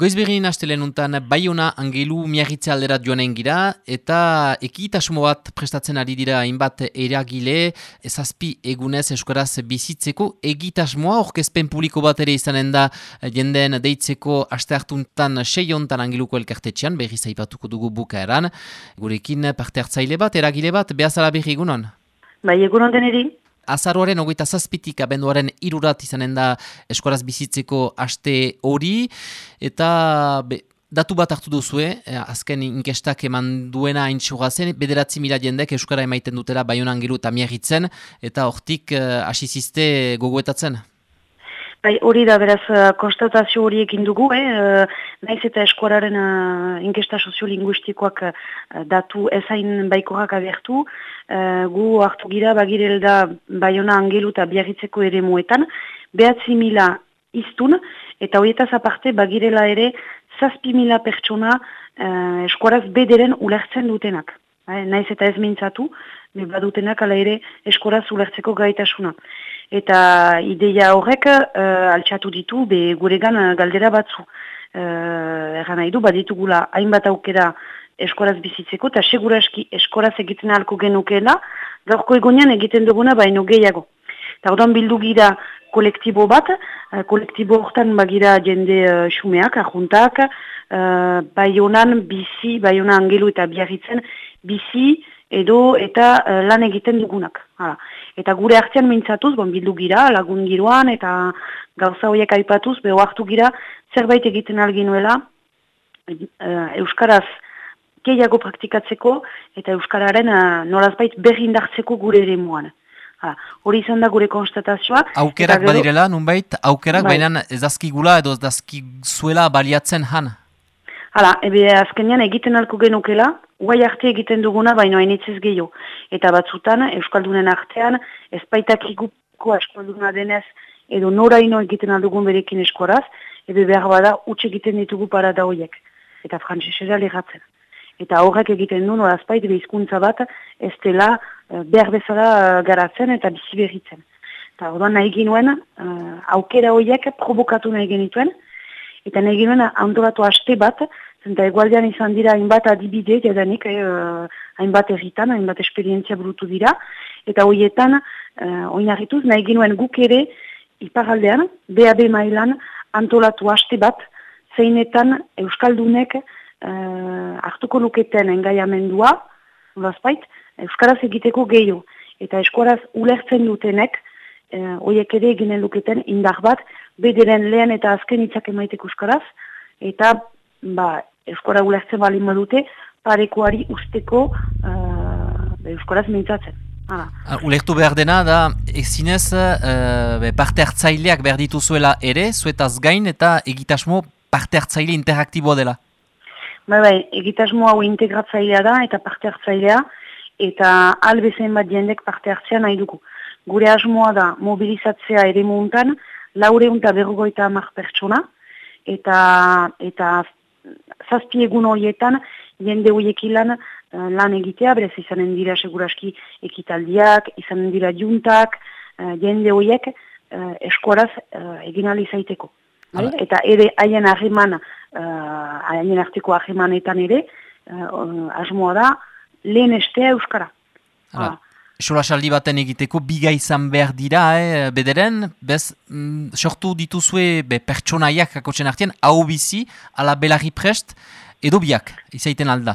Goizbergin astelen untan, Baiona Angelu miagitze aldera joanen gira, eta ekitasmo bat prestatzen ari dira hainbat eragile, ezazpi egunez eskuaraz bizitzeko, egitasmoa. Orkezpen publiko bat ere izanen da jendeen deitzeko aste hartuntan seiontan Angeluko elkartetxean, berri zaipatuko dugu bukaeran, gurekin parte hartzaile bat, eragile bat, behazala berri egunon? Bai, egunon deneri azaroaren ogeita zazpitik abenduaren irurat izanen da eskoraz bizitzeko aste hori, eta be, datu bat hartu duzue, eh, azken inkestak eman duena hain zen, bederatzi mila jendek euskara emaiten dutela baionan gero eta miagitzen, eta hortik eh, asiziste gogoetatzen? Bai, hori da, beraz, uh, konstatazio horiekin dugu, eh? Uh, naiz eta eskuararen uh, inkesta soziolinguistikoak uh, datu ezain baikorak abertu, uh, gu hartu gira bagirelda baiona angelu eta biarritzeko ere muetan, behatzi mila iztun, eta horietaz aparte bagirela ere zazpi mila pertsona uh, eskuaraz bederen ulertzen dutenak. Eh? Naiz eta ez mintzatu, badutenak ala ere eskuaraz ulertzeko gaitasuna eta ideia horrek uh, altxatu ditu be guregan uh, galdera batzu. Uh, Erra nahi du, baditugula hainbat aukera eskoraz bizitzeko, eta seguraski eskoraz egiten ahalko genukeela, gaurko egonean egiten duguna baino gehiago. Eta odan bildu gira kolektibo bat, uh, kolektibo hortan bagira jende uh, xumeak, ahuntak, uh, bai honan bizi, bai honan angelu eta biarritzen, bizi, edo eta uh, lan egiten dugunak. Hala. Eta gure hartzean mintzatuz, bon, bildu gira, lagun giroan, eta gauza horiek aipatuz, beho hartu gira, zerbait egiten alginuela, uh, Euskaraz gehiago praktikatzeko, eta Euskararen uh, nolazbait berrindartzeko gure ere muan. Hori izan da gure konstatazioa. Aukerak gero, badirela, nunbait, aukerak bai. baina ez dazkigula edo ez dazkizuela baliatzen han? Hala, ebe azkenean egiten alko genukela, guai arte egiten duguna, baino hainitzez gehiago. Eta batzutan, Euskaldunen artean, ez baitak iguko Euskalduna denez, edo noraino egiten aldugun berekin eskoraz, ebe behar bada, utxe egiten ditugu parada horiek. Eta frantzesera lehatzen. Eta horrek egiten du, noraz baita behizkuntza bat, ez dela eh, behar bezala eh, garatzen eta bizi berritzen. Eta hor nahi ginuen, uh, aukera horiek provokatu nahi genituen, eta nahi ginuen antolatu haste bat, Zenta egualdean izan dira hainbat adibide, jadanik, eh, hainbat erritan, hainbat esperientzia burutu dira. Eta horietan, eh, oinarrituz, nahi ginuen guk ere, iparaldean, BAB mailan, antolatu haste bat, zeinetan Euskaldunek eh, hartuko luketen engaiamendua, bazpait, Euskaraz egiteko gehiago. Eta eskuaraz ulertzen dutenek, eh, oiek ere eginen luketen indar bat, bederen lehen eta azken itzak emaiteko Euskaraz, eta ba, euskora ulertzen bali dute parekoari usteko uh, euskoraz mintzatzen. Uh, ulertu behar dena da, ezinez uh, parte hartzaileak behar dituzuela ere, zuetaz gain eta egitasmo parte hartzaile interaktiboa dela? Bai, bai, egitasmo hau integratzailea da eta parte hartzailea eta albezen bat jendek parte hartzea nahi dugu. Gure asmoa da mobilizatzea ere muntan, laure unta berrogoita amak pertsona, eta, eta zazpi egun horietan, jende horiek ilan uh, lan egitea, berez izanen dira seguraski ekitaldiak, izanen dira juntak, uh, jende horiek eskoraz uh, egin alizaiteko. Eta ere haien ahiman, haien arteko ahimanetan ere, asmoa da, lehen estea euskara. Hala. Esola saldi baten egiteko, biga izan behar dira, eh, bederen, bez, mm, sortu dituzue be, pertsonaiak kakotxen artean, hau bizi, ala belarri prest, edo biak, izaiten alda?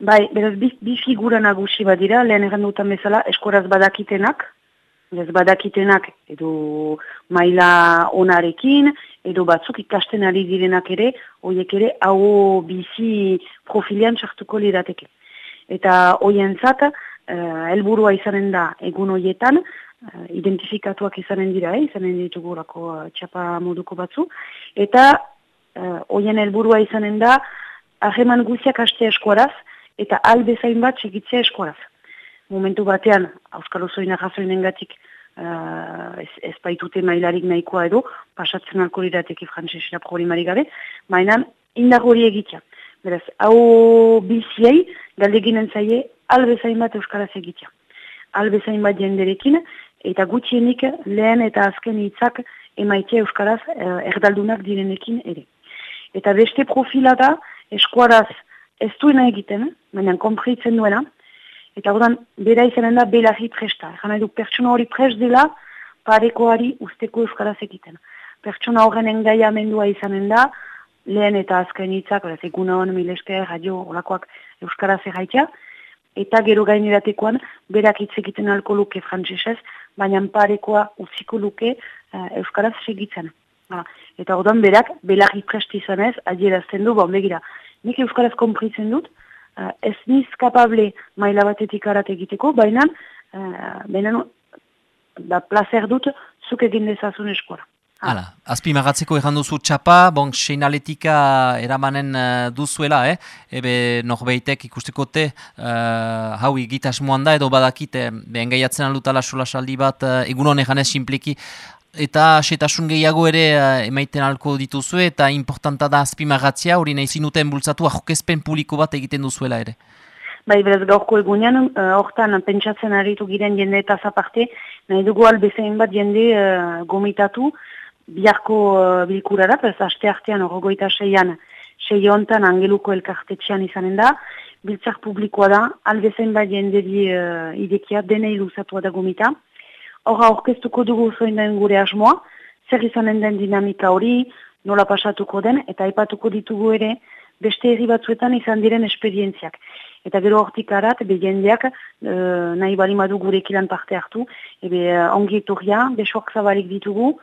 Bai, beraz, bi, bi figura nagusi badira, lehen egan dutan bezala, eskoraz badakitenak, ez badakitenak, edo maila onarekin, edo batzuk ikasten ari direnak ere, horiek ere, hau bizi profilian txartuko lirateke. Eta hoien zata, uh, elburua izanen da egun horietan, uh, identifikatuak izanen dira, eh, izanen ditugu lako uh, txapa moduko batzu, eta hoien uh, helburua izanen da, aheman guziak haste eskuaraz, eta albezain bat segitzea eskuaraz. Momentu batean, Euskal Osoina jazoinen gatik, uh, ez, ez baitute mailarik nahikoa edo, pasatzen alko lirateki frantzesera problemari gabe, mainan indar hori egitea. Beraz, hau biziei, galdeginen zaie, albezain bat Euskaraz egitea. Albezain bat jenderekin, eta gutxienik lehen eta azken hitzak emaitea Euskaraz eh, erdaldunak direnekin ere. Eta beste profila da, eskuaraz ez duena egiten, baina konpritzen duena, eta gudan, bera izanen da belarri presta. Jana edu, pertsona hori prest dela, parekoari usteko euskaraz egiten. Pertsona horren engaia mendua izanen da, lehen eta azken hitzak, beraz, egun hon, mileske, radio, olakoak euskaraz egaitea, eta gero gaineratekoan, berak hitz egiten alko luke frantzesez, baina parekoa uziko luke uh, euskaraz segitzen. Ha. Eta orduan berak, belarri prest izanez, adierazten du, bon, begira, nik euskaraz kompritzen dut, uh, ez niz kapable maila batetik arat egiteko, baina, uh, baina, da placer dut, zuk egin dezazun eskuara. Hala, azpi magatzeko egan duzu txapa, bon, seinaletika eramanen uh, duzuela, eh? Ebe norbeitek ikustekote, uh, hau egitasmoan da, edo badakite, behen gaiatzen alutala sola saldi bat, uh, egun honek janez simpliki, eta setasun gehiago ere uh, emaiten alko dituzu, eta importanta da azpi magatzea, hori nahi zinuten bultzatu, ajokezpen publiko bat egiten duzuela ere. Bai, beraz gaurko egunean, hortan uh, pentsatzen aritu giren jende eta zaparte, nahi dugu albezein bat jende uh, gomitatu, biharko uh, bilkurara, ez aste artean horrogoita seian, sei hontan angeluko elkartetxean izanen da, biltzak publikoa da, albezein bat jende di uh, idekia, dene iluzatua da gomita, Horra orkestuko dugu zoin den gure asmoa, zer izanen den dinamika hori, nola pasatuko den, eta aipatuko ditugu ere beste herri batzuetan izan diren esperientziak. Eta gero hortik arat, be jendeak e, nahi bali madu gure ikilan parte hartu, ebe ongi etorria, besoak zabalik ditugu,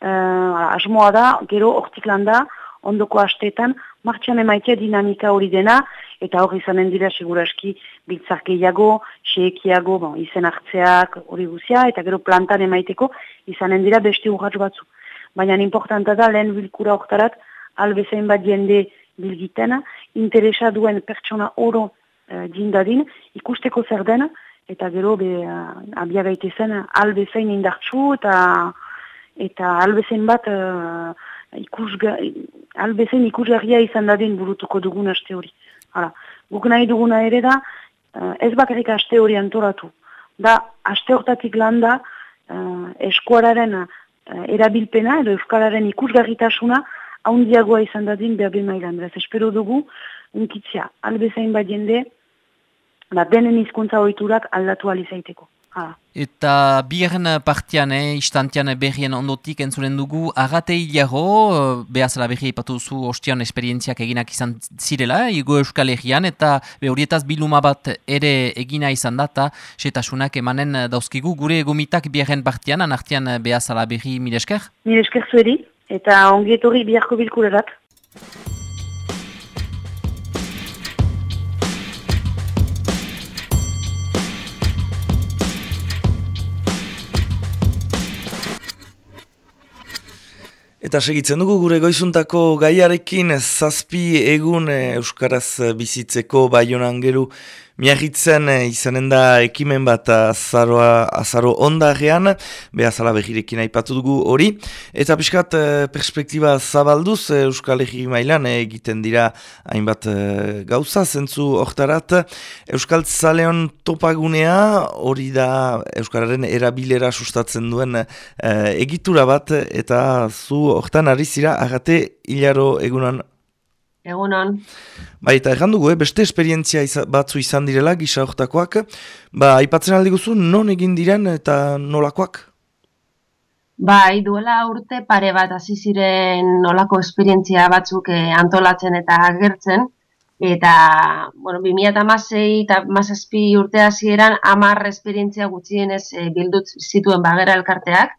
e, asmoa da, gero hortik landa, ondoko asteetan, martxan emaitea dinamika hori dena, eta hori izanen dira seguraski biltzak gehiago, xeekiago, bon, izen hartzeak hori guzia, eta gero plantan emaiteko izanen dira beste urratz batzu. Baina importanta da lehen bilkura oktarat, albezain bat jende bilgitena, interesa duen pertsona oro e, jindadin, ikusteko zer dena, eta gero be, uh, abia gaitezen albezain indartsu, eta eta albezain bat uh, ikusga, albezain ikusgarria izan dadin burutuko dugun aste hori. Hala, guk nahi duguna ere da, uh, ez bakarrik aste hori antoratu. Da, aste hortatik landa uh, eskuararen uh, erabilpena edo euskararen ikusgarritasuna haundiagoa izan dadin behar behar mailan. espero dugu, unkitzia, albezain bat jende, ba, denen izkuntza oiturak aldatu alizaiteko. Eta bigarren partian, eh, istantian berrien ondotik entzuren dugu, agate hilago, behazala berri ipatu zu ostian esperientziak eginak izan zirela, igo euskal egian, eta horietaz biluma bat ere egina izan data, setasunak emanen dauzkigu, gure gomitak bigarren partian, anartian behazala berri milesker? Milesker zueri, eta ongietori biharko bilkurerat. Eta segitzen dugu gure goizuntako gaiarekin zazpi egun eh, Euskaraz bizitzeko baionan geru Miagitzen eh, izanen da ekimen bat azaroa, azaro ondarean, behazala behirekin aipatu dugu hori. Eta pixkat eh, perspektiba zabalduz eh, Euskal Herri mailan egiten dira hainbat gauza, zentzu oktarat. Euskal Zaleon topagunea hori da Euskararen erabilera sustatzen duen egitura bat, eta zu oktan ari zira agate hilaro egunan Egunon. Bai, eta egan dugu, eh? beste esperientzia batzu izan direla, gisa hortakoak. Ba, aipatzen aldi guzu, non egin diren eta nolakoak? Bai, duela urte pare bat hasi ziren nolako esperientzia batzuk eh, antolatzen eta agertzen. Eta, bueno, 2006 eta mazazpi urte hasieran amar esperientzia gutxienez eh, bildut zituen bagera elkarteak.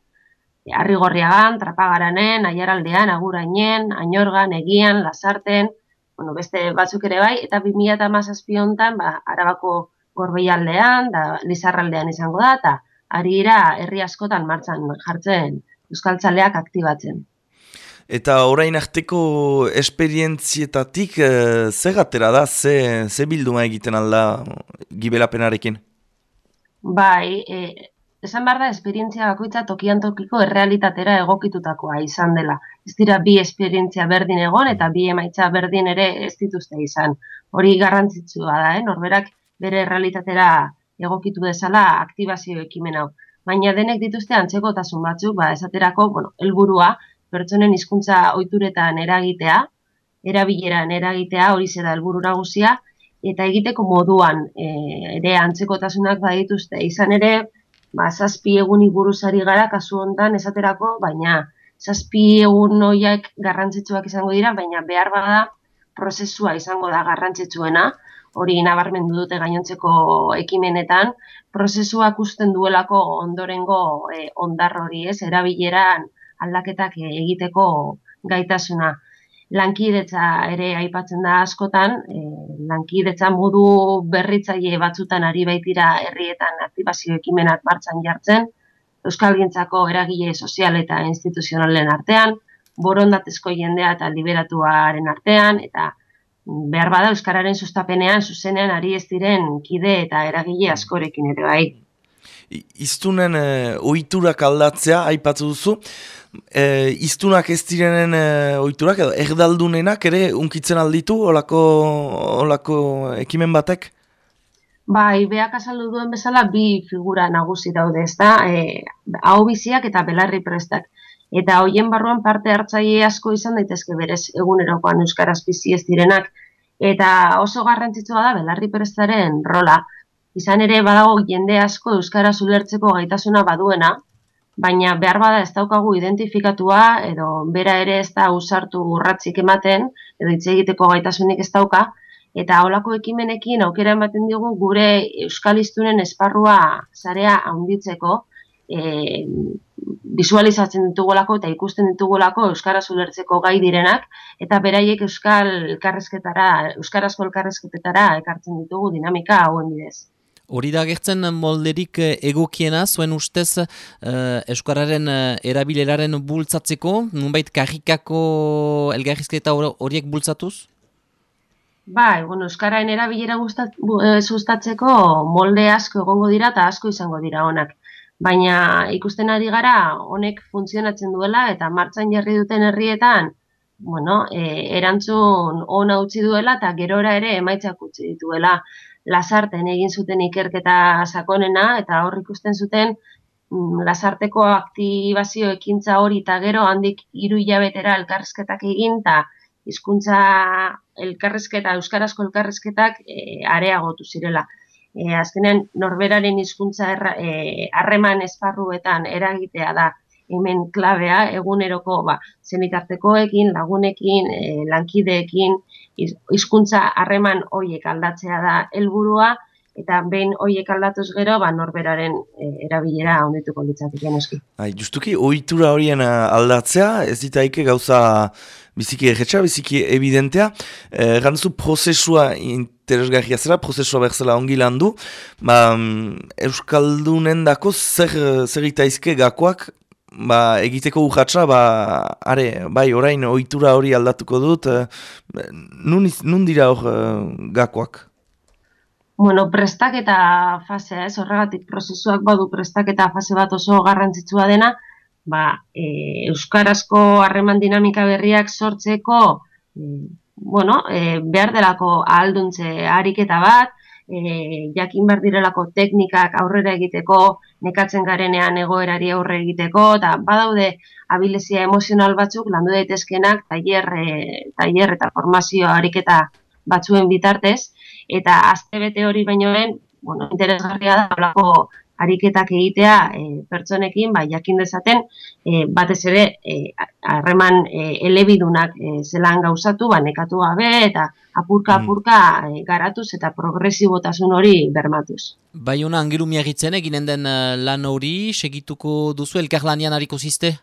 Arrigorriagan, Trapagaranen, Aiaraldean, Agurainen, Ainorgan, Egian, Lasarten, bueno, beste batzuk ere bai, eta 2017 hontan, ba, Arabako Gorbeialdean, da Lizarraldean izango da, eta ari ira herri askotan martxan jartzen Euskaltzaleak aktibatzen. Eta orain arteko esperientzietatik e, ze gatera da, ze, ze bilduma egiten alda gibelapenarekin? Bai, e, esan behar da, esperientzia bakoitza tokian tokiko errealitatera egokitutakoa izan dela. Ez dira bi esperientzia berdin egon eta bi emaitza berdin ere ez dituzte izan. Hori garrantzitsua da, eh? norberak bere errealitatera egokitu dezala aktibazio ekimen hau. Baina denek dituzte antzekotasun batzuk, ba, esaterako, bueno, elburua, pertsonen hizkuntza ohituretan eragitea, erabileran eragitea hori zera helburu nagusia eta egiteko moduan e, ere antzekotasunak badituzte izan ere ba zazpi eguni buruzari gara kasu hontan esaterako baina zazpi egun hoiak garrantzitsuak izango dira baina behar bada prozesua izango da garrantzitsuena. Hori nabarmendu dute gainontzeko ekimenetan. Prozesua ikusten duelako ondorengo e, ondar hori ez erabileran aldaketak egiteko gaitasuna lankidetza ere aipatzen da askotan, e, lankidetza modu berritzaile batzutan ari baitira herrietan aktibazio ekimenak martxan jartzen, Euskal Gintzako eragile sozial eta instituzionalen artean, borondatezko jendea eta liberatuaren artean, eta behar bada Euskararen sustapenean zuzenean ari ez diren kide eta eragile askorekin ere bai. Iztunen e, ohiturak aldatzea, aipatzu duzu, e, iztunak ez direnen e, ohiturak, edo erdaldunenak ere unkitzen alditu, olako, olako ekimen batek? Bai, beak azaldu duen bezala bi figura nagusi daude, ez da, e, hau biziak eta belarri prestak. Eta hoien barruan parte hartzaile asko izan daitezke berez egunerokoan euskaraz bizi ez direnak. Eta oso garrantzitsua da belarri prestaren rola, izan ere badago jende asko euskara ulertzeko gaitasuna baduena, baina behar bada ez daukagu identifikatua edo bera ere ez da usartu urratzik ematen edo hitz egiteko gaitasunik ez dauka eta holako ekimenekin aukera ematen digu gure euskalistunen esparrua sarea handitzeko e, visualizatzen ditugolako eta ikusten ditugolako euskara ulertzeko gai direnak eta beraiek euskal elkarrezketara euskarazko elkarrezketetara ekartzen ditugu dinamika hauen bidez. Hori da gertzen molderik eh, egokiena, zuen ustez uh, Euskararen uh, erabileraren bultzatzeko, nunbait karrikako elgarrizketa horiek bultzatuz? Bai, bueno, Euskararen erabilera sustatzeko molde asko egongo dira eta asko izango dira honak. Baina ikusten ari gara honek funtzionatzen duela eta martxan jarri duten herrietan bueno, e, erantzun ona utzi duela eta gerora ere emaitzak utzi dituela lasarten egin zuten ikerketa sakonena eta hor ikusten zuten mm, lasarteko aktibazio ekintza hori eta gero handik hiru hilabetera elkarrezketak egin eta hizkuntza elkarrezketa euskarazko elkarrezketak e, areagotu zirela. E, azkenean norberaren hizkuntza e, harreman esparruetan eragitea da hemen klabea eguneroko ba zenitartekoekin, lagunekin, e, lankideekin hizkuntza harreman hoiek aldatzea da helburua eta behin hoiek aldatuz gero ba norberaren e, erabilera hondetuko litzateke noski. Bai, justuki ohitura horien eh, aldatzea ez ditaike gauza biziki erretxa, biziki evidentea. Eh, Ganzu prozesua interesgarria zera, prozesua berzela ongi landu. Ba, mm, Euskaldunen dako zer, zer itaizke gakoak ba, egiteko urratxa, ba, are, bai, orain, ohitura hori aldatuko dut, e, nun, nun dira hor e, gakoak? Bueno, prestaketa fasea, ez, horregatik prozesuak badu prestaketa fase bat oso garrantzitsua dena, ba, e, Euskarazko harreman dinamika berriak sortzeko, e, bueno, e, behar delako ahalduntze ariketa bat, e, jakin behar direlako teknikak aurrera egiteko, nekatzen garenean egoerari aurre egiteko, eta badaude abilezia emozional batzuk landu daitezkenak tailer, e, tailer eta formazio ariketa batzuen bitartez, eta azte bete hori baino den, bueno, interesgarria da, olako ariketak egitea e, pertsonekin, bai, jakin dezaten, e, batez ere, harreman e, elebidunak e, zelan gauzatu, ba, nekatu gabe, eta apurka-apurka mm. e, garatuz eta progresibotasun hori bermatuz. Bai, una, angiru miagitzen eginen den lan hori, segituko duzu elkarlanian hariko ziste?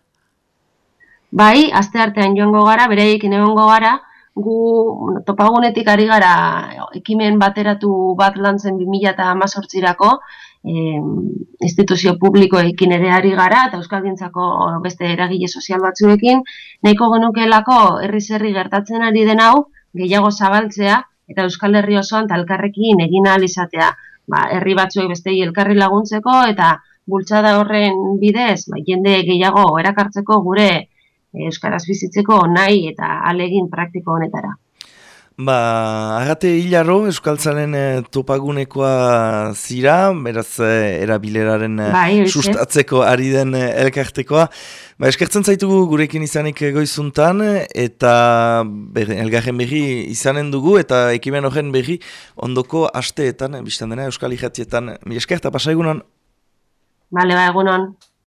Bai, azte artean joango gara, bereik egongo gara, gu topagunetik ari gara ekimen bateratu bat lantzen 2018-rako, eh, instituzio publikoekin ere ari gara eta Euskalgintzako beste eragile sozial batzuekin nahiko genukeelako herri zerri gertatzen ari den hau gehiago zabaltzea eta Euskal Herri osoan talkarrekin egin ahal izatea ba, herri batzuek beste elkarri laguntzeko eta bultzada horren bidez ba, jende gehiago erakartzeko gure Euskaraz bizitzeko nahi eta alegin praktiko honetara. Ba, agate hilaro, Euskaltzaren e, topagunekoa zira, beraz e, erabileraren bai, sustatzeko ari den elkartekoa. Ba, eskertzen zaitugu gurekin izanik goizuntan, eta ber, elgarren berri izanen dugu, eta ekimen horren berri ondoko asteetan, biztan dena Euskal Ijatietan. Mi eskerta, pasa egunon? Bale, ba, egunon.